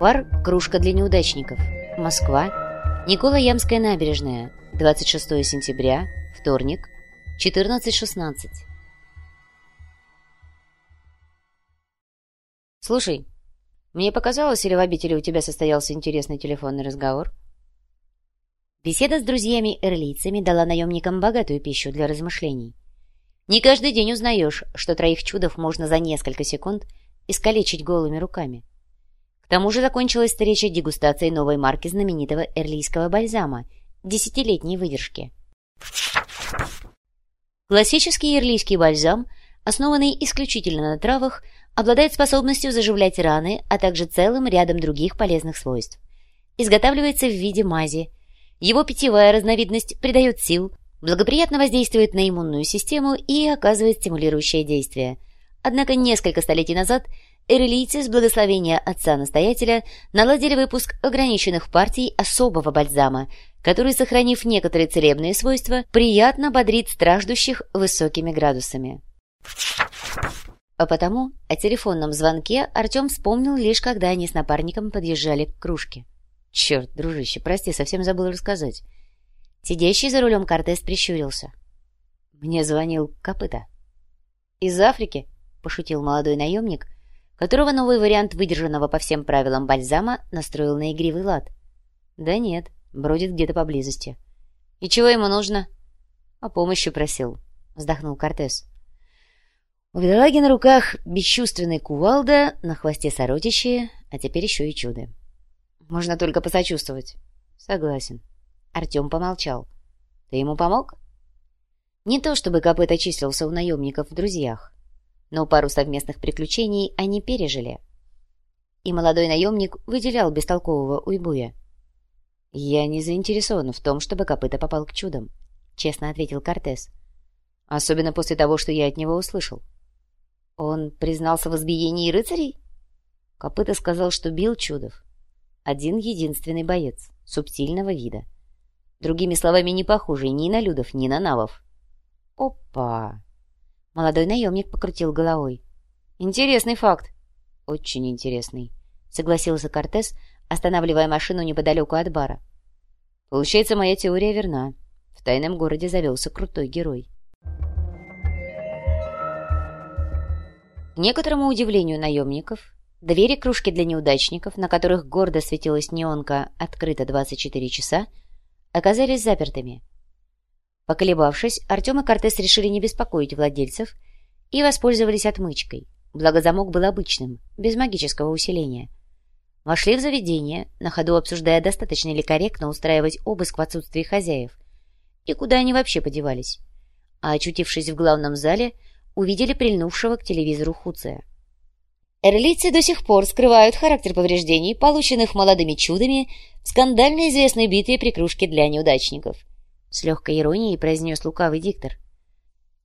Бар «Кружка для неудачников». Москва. Никола-Ямская набережная. 26 сентября. Вторник. 14.16. Слушай, мне показалось, или в обители у тебя состоялся интересный телефонный разговор? Беседа с друзьями-эрлийцами дала наемникам богатую пищу для размышлений. Не каждый день узнаешь, что троих чудов можно за несколько секунд искалечить голыми руками. К тому же закончилась встреча дегустацией новой марки знаменитого эрлийского бальзама десятилетней выдержки. Классический эрлийский бальзам, основанный исключительно на травах, обладает способностью заживлять раны, а также целым рядом других полезных свойств. Изготавливается в виде мази. Его питьевая разновидность придает сил, благоприятно воздействует на иммунную систему и оказывает стимулирующее действие. Однако несколько столетий назад эрелийцы с благословения отца-настоятеля наладили выпуск ограниченных партий особого бальзама, который, сохранив некоторые целебные свойства, приятно бодрит страждущих высокими градусами. А потому о телефонном звонке Артем вспомнил лишь, когда они с напарником подъезжали к кружке. «Черт, дружище, прости, совсем забыл рассказать». Сидящий за рулем Кортес прищурился. Мне звонил Копыта. «Из Африки?» — пошутил молодой наемник, которого новый вариант выдержанного по всем правилам бальзама настроил на игривый лад. «Да нет, бродит где-то поблизости». «И чего ему нужно?» «О помощи просил», — вздохнул Кортес. У бедолаги на руках бесчувственный кувалда, на хвосте сородичи, а теперь еще и чудо. Можно только посочувствовать. Согласен. Артем помолчал. «Ты ему помог?» Не то чтобы Копыта числился у наемников в друзьях, но пару совместных приключений они пережили. И молодой наемник выделял бестолкового уйбуя. «Я не заинтересован в том, чтобы Копыта попал к чудам», — честно ответил Кортес. «Особенно после того, что я от него услышал». «Он признался в избиении рыцарей?» Копыта сказал, что бил чудов. Один единственный боец, субтильного вида — Другими словами, не похожий ни на Людов, ни на Навов. «Опа!» Молодой наемник покрутил головой. «Интересный факт». «Очень интересный», — согласился Кортес, останавливая машину неподалеку от бара. «Получается, моя теория верна. В тайном городе завелся крутой герой». К некоторому удивлению наемников, двери кружки для неудачников, на которых гордо светилась неонка «Открыто 24 часа», оказались запертыми. Поколебавшись, Артем и Кортес решили не беспокоить владельцев и воспользовались отмычкой, благо замок был обычным, без магического усиления. Вошли в заведение, на ходу обсуждая, достаточно ли корректно устраивать обыск в отсутствии хозяев, и куда они вообще подевались. А очутившись в главном зале, увидели прильнувшего к телевизору Хуция. Эрлицы до сих пор скрывают характер повреждений, полученных молодыми чудами в скандально известной битве при кружке для неудачников. С легкой иронией произнес лукавый диктор.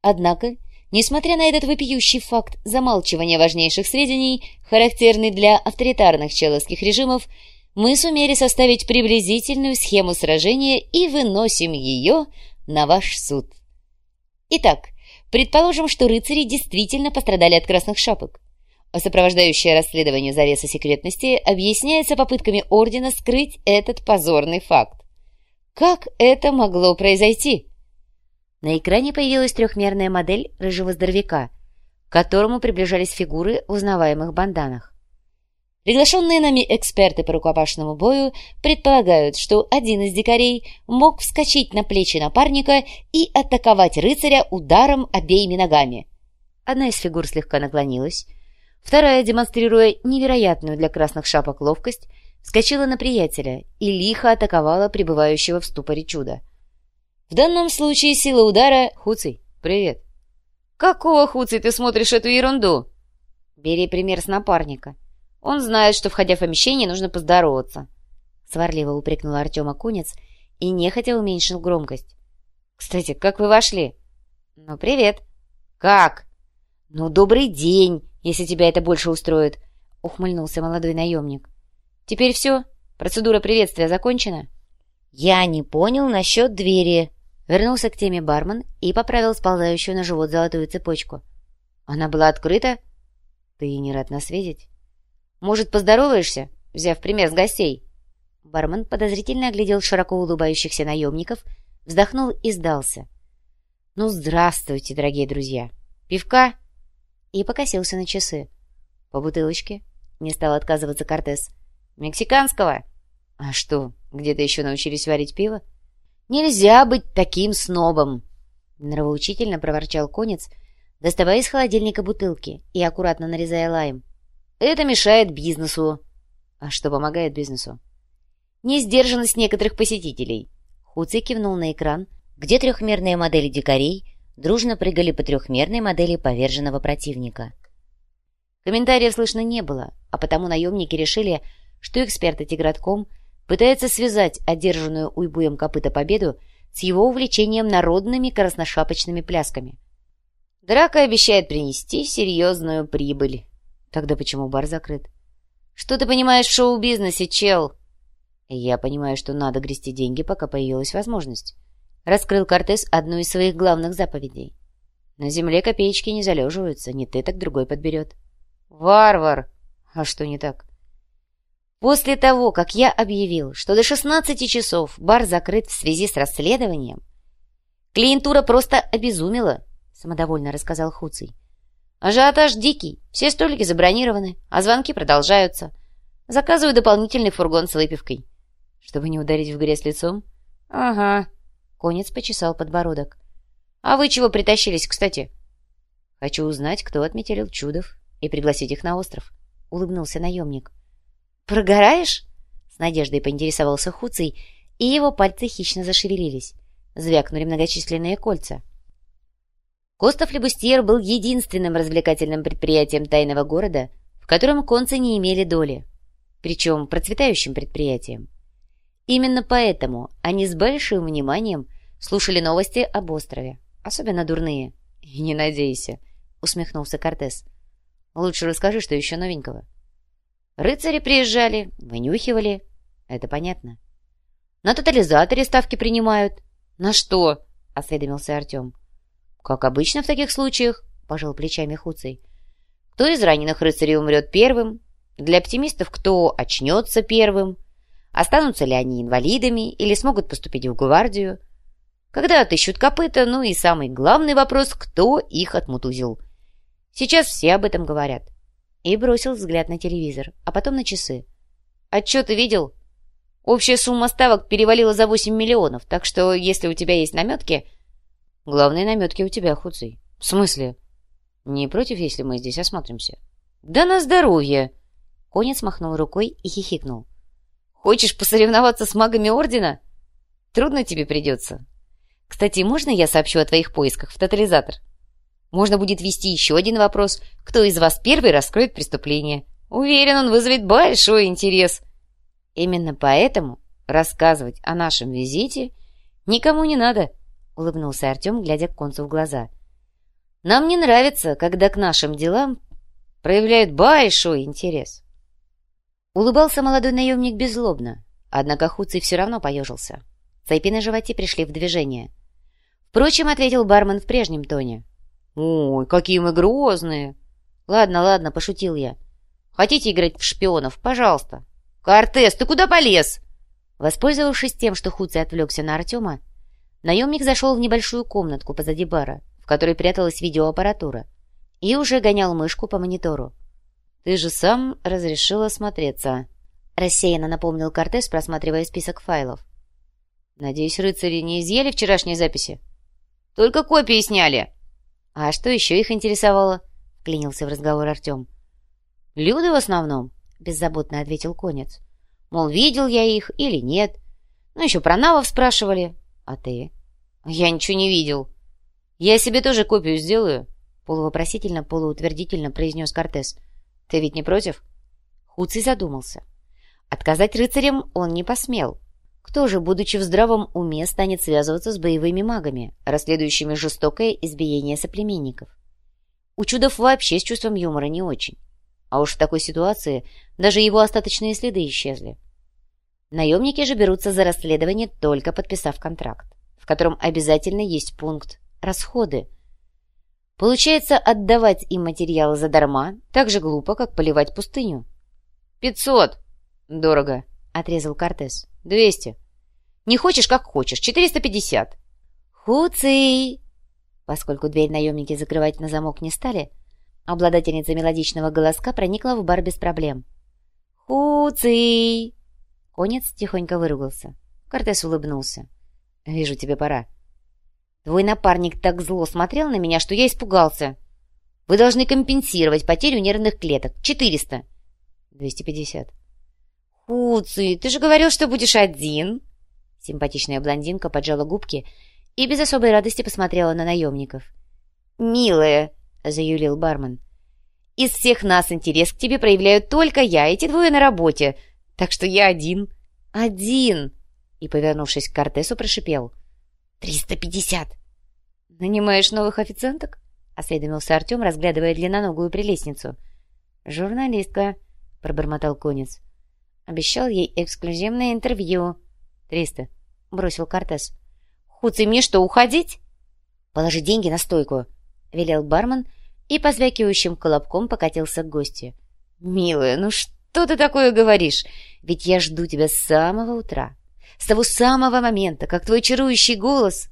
Однако, несмотря на этот вопиющий факт замалчивания важнейших сведений, характерный для авторитарных человских режимов, мы сумели составить приблизительную схему сражения и выносим ее на ваш суд. Итак, предположим, что рыцари действительно пострадали от красных шапок. Сопровождающее расследование завеса секретности объясняется попытками Ордена скрыть этот позорный факт. Как это могло произойти? На экране появилась трехмерная модель рыжего здоровяка, к которому приближались фигуры в узнаваемых банданах. Приглашенные нами эксперты по рукопашному бою предполагают, что один из дикарей мог вскочить на плечи напарника и атаковать рыцаря ударом обеими ногами. Одна из фигур слегка наклонилась, Вторая, демонстрируя невероятную для красных шапок ловкость, вскочила на приятеля и лихо атаковала пребывающего в ступоре чуда. В данном случае сила удара... Хуций, привет. Какого, Хуций, ты смотришь эту ерунду? Бери пример с напарника. Он знает, что, входя в помещение, нужно поздороваться. Сварливо упрекнул Артема Кунец и нехотя уменьшил громкость. Кстати, как вы вошли? Ну, привет. Как? Ну, добрый день если тебя это больше устроит», — ухмыльнулся молодой наемник. «Теперь все? Процедура приветствия закончена?» «Я не понял насчет двери», — вернулся к теме бармен и поправил сползающую на живот золотую цепочку. «Она была открыта?» «Ты не рад нас видеть?» «Может, поздороваешься? взяв пример с гостей. Бармен подозрительно оглядел широко улыбающихся наемников, вздохнул и сдался. «Ну, здравствуйте, дорогие друзья! Пивка?» И покосился на часы. «По бутылочке?» — не стал отказываться Кортес. «Мексиканского?» «А что, где-то еще научились варить пиво?» «Нельзя быть таким снобом!» Нравоучительно проворчал конец, доставая из холодильника бутылки и аккуратно нарезая лайм. «Это мешает бизнесу!» «А что помогает бизнесу?» «Несдержанность некоторых посетителей!» Хуци кивнул на экран, где трехмерные модели дикарей дружно прыгали по трехмерной модели поверженного противника. Комментариев слышно не было, а потому наемники решили, что эксперты Тигратком пытается связать одержанную уйбуем копыта победу с его увлечением народными красношапочными плясками. Драка обещает принести серьезную прибыль. Тогда почему бар закрыт? Что ты понимаешь в шоу-бизнесе, чел? Я понимаю, что надо грести деньги, пока появилась возможность. Раскрыл Кортес одну из своих главных заповедей. На земле копеечки не залеживаются, не ты, так другой подберет. Варвар! А что не так? После того, как я объявил, что до 16 часов бар закрыт в связи с расследованием, клиентура просто обезумела, самодовольно рассказал Хуций. Ажиотаж дикий, все столики забронированы, а звонки продолжаются. Заказываю дополнительный фургон с выпивкой. Чтобы не ударить в грязь лицом? Ага. Конец почесал подбородок. А вы чего притащились, кстати? Хочу узнать, кто отметил чудов, и пригласить их на остров. Улыбнулся наемник. «Прогораешь?» С надеждой поинтересовался Хуций, и его пальцы хищно зашевелились. Звякнули многочисленные кольца. Костов Лебустьер был единственным развлекательным предприятием тайного города, в котором концы не имели доли, причем процветающим предприятием. Именно поэтому они с большим вниманием слушали новости об острове, особенно дурные. «И не надейся», — усмехнулся Кортес. «Лучше расскажи, что еще новенького». Рыцари приезжали, вынюхивали. Это понятно. На тотализаторе ставки принимают. На что? Осведомился Артем. Как обычно в таких случаях, пожал плечами Хуцей. Кто из раненых рыцарей умрет первым? Для оптимистов кто очнется первым? Останутся ли они инвалидами или смогут поступить в гвардию? Когда отыщут копыта, ну и самый главный вопрос, кто их отмутузил. Сейчас все об этом говорят и бросил взгляд на телевизор, а потом на часы. «Отчет ты видел? Общая сумма ставок перевалила за 8 миллионов, так что если у тебя есть наметки...» «Главные наметки у тебя, Хуций». «В смысле?» «Не против, если мы здесь осмотримся?» «Да на здоровье!» Конец махнул рукой и хихикнул. «Хочешь посоревноваться с магами Ордена? Трудно тебе придется. Кстати, можно я сообщу о твоих поисках в тотализатор?» Можно будет вести еще один вопрос. Кто из вас первый раскроет преступление? Уверен, он вызовет большой интерес. Именно поэтому рассказывать о нашем визите никому не надо, улыбнулся Артем, глядя к концу в глаза. Нам не нравится, когда к нашим делам проявляют большой интерес. Улыбался молодой наемник беззлобно, однако Хуций все равно поежился. Цепи на животе пришли в движение. Впрочем, ответил бармен в прежнем тоне. «Ой, какие мы грозные!» «Ладно, ладно, пошутил я. Хотите играть в шпионов? Пожалуйста». «Кортес, ты куда полез?» Воспользовавшись тем, что Хуций отвлекся на Артема, наемник зашел в небольшую комнатку позади бара, в которой пряталась видеоаппаратура, и уже гонял мышку по монитору. «Ты же сам разрешил осмотреться», — рассеянно напомнил Кортес, просматривая список файлов. «Надеюсь, рыцари не изъяли вчерашние записи?» «Только копии сняли», «А что еще их интересовало?» — вклинился в разговор Артем. «Люды в основном», — беззаботно ответил конец. «Мол, видел я их или нет. Ну, еще про навов спрашивали. А ты?» «Я ничего не видел». «Я себе тоже копию сделаю», — полувопросительно, полуутвердительно произнес Кортес. «Ты ведь не против?» Хуций задумался. Отказать рыцарям он не посмел. Кто же, будучи в здравом уме, станет связываться с боевыми магами, расследующими жестокое избиение соплеменников? У чудов вообще с чувством юмора не очень. А уж в такой ситуации даже его остаточные следы исчезли. Наемники же берутся за расследование, только подписав контракт, в котором обязательно есть пункт «расходы». Получается, отдавать им материалы задарма так же глупо, как поливать пустыню. «Пятьсот!» «Дорого», — отрезал Кортес. «Двести». «Не хочешь, как хочешь. Четыреста пятьдесят». «Хуций!» Поскольку дверь наемники закрывать на замок не стали, обладательница мелодичного голоска проникла в бар без проблем. «Хуций!» Конец тихонько выругался. Кортес улыбнулся. «Вижу, тебе пора». «Твой напарник так зло смотрел на меня, что я испугался. Вы должны компенсировать потерю нервных клеток. Четыреста». «Двести пятьдесят». «Хуций, ты же говорил, что будешь один!» Симпатичная блондинка поджала губки и без особой радости посмотрела на наемников. «Милая!» — заюлил бармен. «Из всех нас интерес к тебе проявляю только я, эти двое на работе, так что я один». «Один!» И, повернувшись к Кортесу, прошипел. «Триста пятьдесят!» «Нанимаешь новых официанток?» — осведомился Артем, разглядывая длинноногую прелестницу. «Журналистка», — пробормотал конец. «Обещал ей эксклюзивное интервью». «Триста», — бросил Кортес. Хуций, мне что, уходить?» «Положи деньги на стойку», — велел бармен и позвякивающим колобком покатился к гости. «Милая, ну что ты такое говоришь? Ведь я жду тебя с самого утра, с того самого момента, как твой чарующий голос...»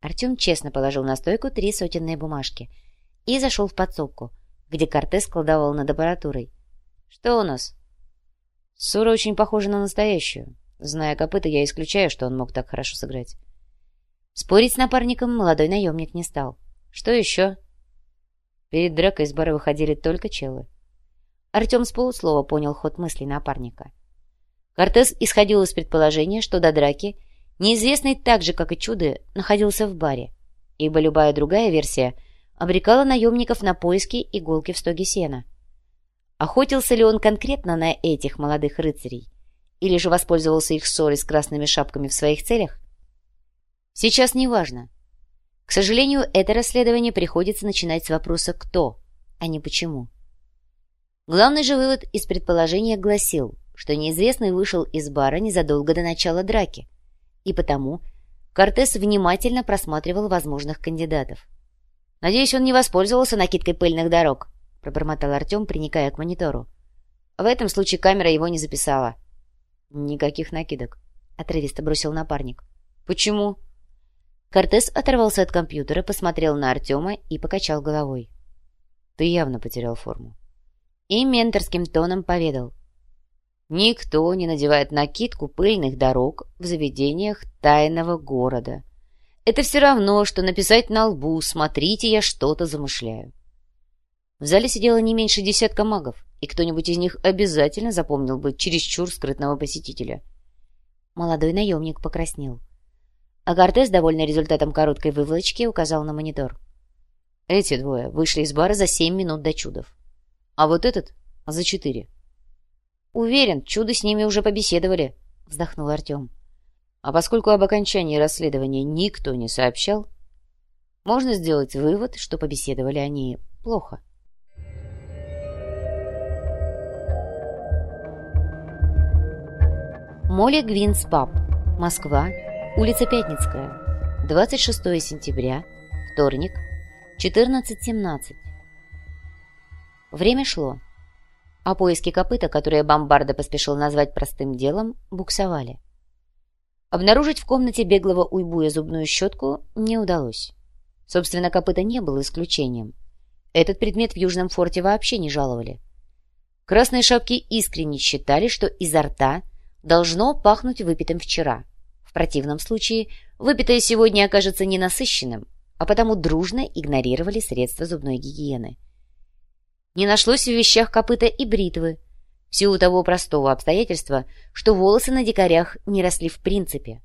Артем честно положил на стойку три сотенные бумажки и зашел в подсобку, где Кортес колдовал над аппаратурой. «Что у нас?» «Ссора очень похожа на настоящую. Зная копыта, я исключаю, что он мог так хорошо сыграть. Спорить с напарником молодой наемник не стал. Что еще? Перед дракой из бара выходили только челы. Артем с полуслова понял ход мыслей напарника. Кортес исходил из предположения, что до драки неизвестный так же, как и чуды, находился в баре, ибо любая другая версия обрекала наемников на поиски иголки в стоге сена. Охотился ли он конкретно на этих молодых рыцарей, или же воспользовался их ссорой с красными шапками в своих целях? Сейчас не важно. К сожалению, это расследование приходится начинать с вопроса «кто?», а не «почему?». Главный же вывод из предположения гласил, что неизвестный вышел из бара незадолго до начала драки, и потому Кортес внимательно просматривал возможных кандидатов. «Надеюсь, он не воспользовался накидкой пыльных дорог», — пробормотал Артем, приникая к монитору. В этом случае камера его не записала. «Никаких накидок», — отрывисто бросил напарник. «Почему?» Кортес оторвался от компьютера, посмотрел на Артема и покачал головой. «Ты явно потерял форму». И менторским тоном поведал. «Никто не надевает накидку пыльных дорог в заведениях тайного города. Это все равно, что написать на лбу «Смотрите, я что-то замышляю». В зале сидело не меньше десятка магов, и кто-нибудь из них обязательно запомнил бы чересчур скрытного посетителя. Молодой наемник покраснел. А Кортес, довольный результатом короткой выволочки, указал на монитор. Эти двое вышли из бара за семь минут до чудов. А вот этот — за четыре. «Уверен, чудо с ними уже побеседовали», — вздохнул Артем. А поскольку об окончании расследования никто не сообщал, можно сделать вывод, что побеседовали они плохо. Молли Гвинс Паб, Москва, Улица Пятницкая, 26 сентября, вторник, 14.17. Время шло, а поиски копыта, которые Бомбарда поспешил назвать простым делом, буксовали. Обнаружить в комнате беглого уйбуя зубную щетку не удалось. Собственно, копыта не было исключением. Этот предмет в Южном форте вообще не жаловали. Красные шапки искренне считали, что изо рта должно пахнуть выпитым вчера – противном случае выпитое сегодня окажется ненасыщенным, а потому дружно игнорировали средства зубной гигиены. Не нашлось в вещах копыта и бритвы, в силу того простого обстоятельства, что волосы на дикарях не росли в принципе.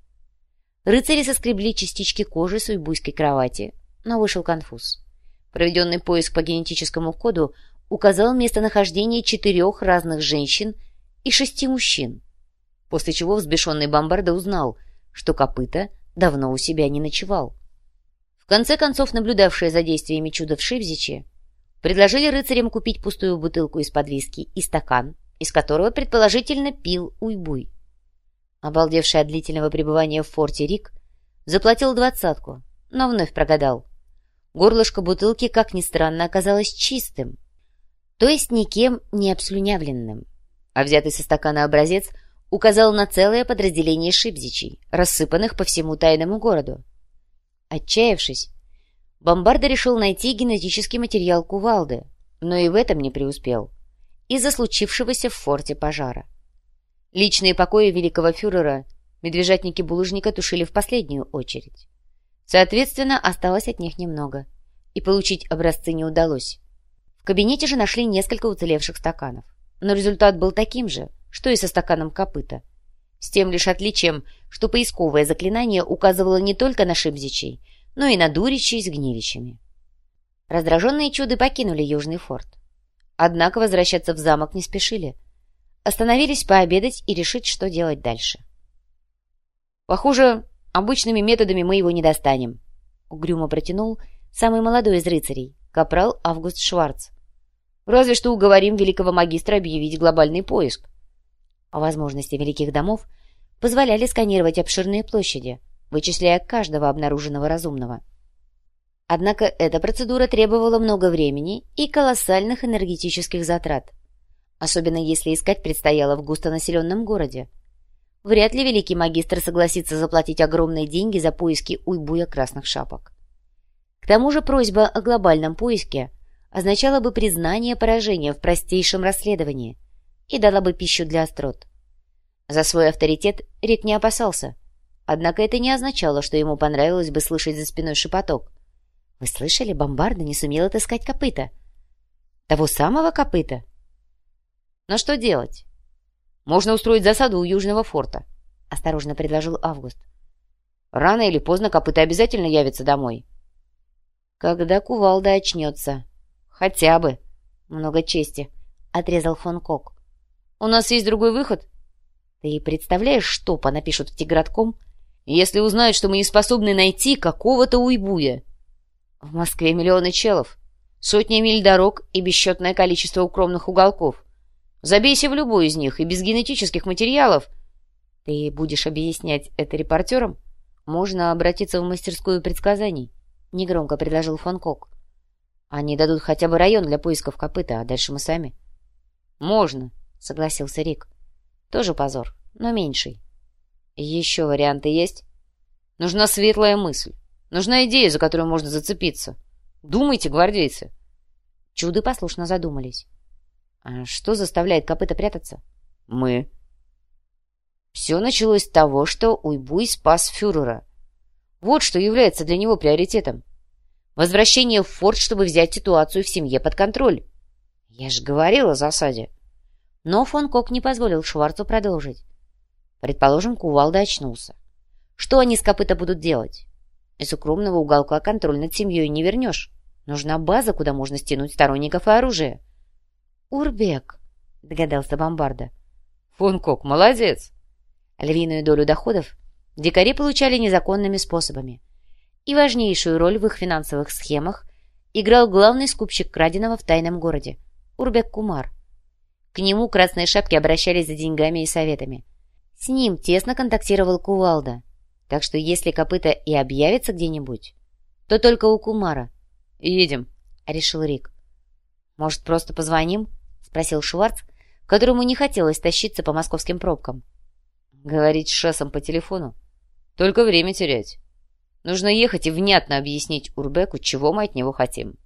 Рыцари соскребли частички кожи с уйбуйской кровати, но вышел конфуз. Проведенный поиск по генетическому коду указал местонахождение четырех разных женщин и шести мужчин, после чего взбешенный бомбарда узнал – что копыта давно у себя не ночевал. В конце концов, наблюдавшие за действиями чуда в Шипзиче, предложили рыцарям купить пустую бутылку из-под виски и стакан, из которого, предположительно, пил уйбуй. Обалдевший от длительного пребывания в форте Рик заплатил двадцатку, но вновь прогадал. Горлышко бутылки, как ни странно, оказалось чистым, то есть никем не обслюнявленным. а взятый со стакана образец указал на целое подразделение шибзичей, рассыпанных по всему тайному городу. Отчаявшись, Бомбарда решил найти генетический материал кувалды, но и в этом не преуспел, из-за случившегося в форте пожара. Личные покои великого фюрера медвежатники булыжника тушили в последнюю очередь. Соответственно, осталось от них немного, и получить образцы не удалось. В кабинете же нашли несколько уцелевших стаканов, но результат был таким же, что и со стаканом копыта. С тем лишь отличием, что поисковое заклинание указывало не только на шибзичей, но и на дуричей с гнилищами. Раздраженные чуды покинули Южный форт. Однако возвращаться в замок не спешили. Остановились пообедать и решить, что делать дальше. «Похоже, обычными методами мы его не достанем», — угрюмо протянул самый молодой из рыцарей, капрал Август Шварц. «Разве что уговорим великого магистра объявить глобальный поиск. А возможности великих домов позволяли сканировать обширные площади, вычисляя каждого обнаруженного разумного. Однако эта процедура требовала много времени и колоссальных энергетических затрат, особенно если искать предстояло в густонаселенном городе. Вряд ли великий магистр согласится заплатить огромные деньги за поиски уйбуя красных шапок. К тому же просьба о глобальном поиске означала бы признание поражения в простейшем расследовании – и дала бы пищу для острот. За свой авторитет Рик не опасался, однако это не означало, что ему понравилось бы слышать за спиной шепоток. «Вы слышали, бомбарда не сумел отыскать копыта?» «Того самого копыта?» «Но что делать?» «Можно устроить засаду у Южного форта», — осторожно предложил Август. «Рано или поздно копыта обязательно явится домой». «Когда кувалда очнется?» «Хотя бы». «Много чести», — отрезал фон Кок. У нас есть другой выход. Ты представляешь, что понапишут в Тигратком, если узнают, что мы не способны найти какого-то уйбуя? В Москве миллионы челов, сотни миль дорог и бесчетное количество укромных уголков. Забейся в любой из них, и без генетических материалов. Ты будешь объяснять это репортерам? Можно обратиться в мастерскую предсказаний, — негромко предложил фон Кок. Они дадут хотя бы район для поисков копыта, а дальше мы сами. — Можно, — согласился Рик. «Тоже позор, но меньший». «Еще варианты есть?» «Нужна светлая мысль. Нужна идея, за которую можно зацепиться. Думайте, гвардейцы». Чуды послушно задумались. «А что заставляет копыта прятаться?» «Мы». Все началось с того, что Уйбуй спас фюрера. Вот что является для него приоритетом. Возвращение в форт, чтобы взять ситуацию в семье под контроль. Я же говорил о засаде. Но фон Кок не позволил Шварцу продолжить. Предположим, Кувалда очнулся. Что они с копыта будут делать? Из укромного уголка контроль над семьей не вернешь. Нужна база, куда можно стянуть сторонников и оружие. «Урбек», — догадался Бомбарда. «Фон Кок, молодец!» Львиную долю доходов дикари получали незаконными способами. И важнейшую роль в их финансовых схемах играл главный скупщик краденого в тайном городе — Урбек Кумар — к нему красные шапки обращались за деньгами и советами. С ним тесно контактировал Кувалда, так что если копыта и объявится где-нибудь, то только у Кумара. «Едем», — решил Рик. «Может, просто позвоним?» — спросил Шварц, которому не хотелось тащиться по московским пробкам. «Говорить с Шессом по телефону? Только время терять. Нужно ехать и внятно объяснить Урбеку, чего мы от него хотим».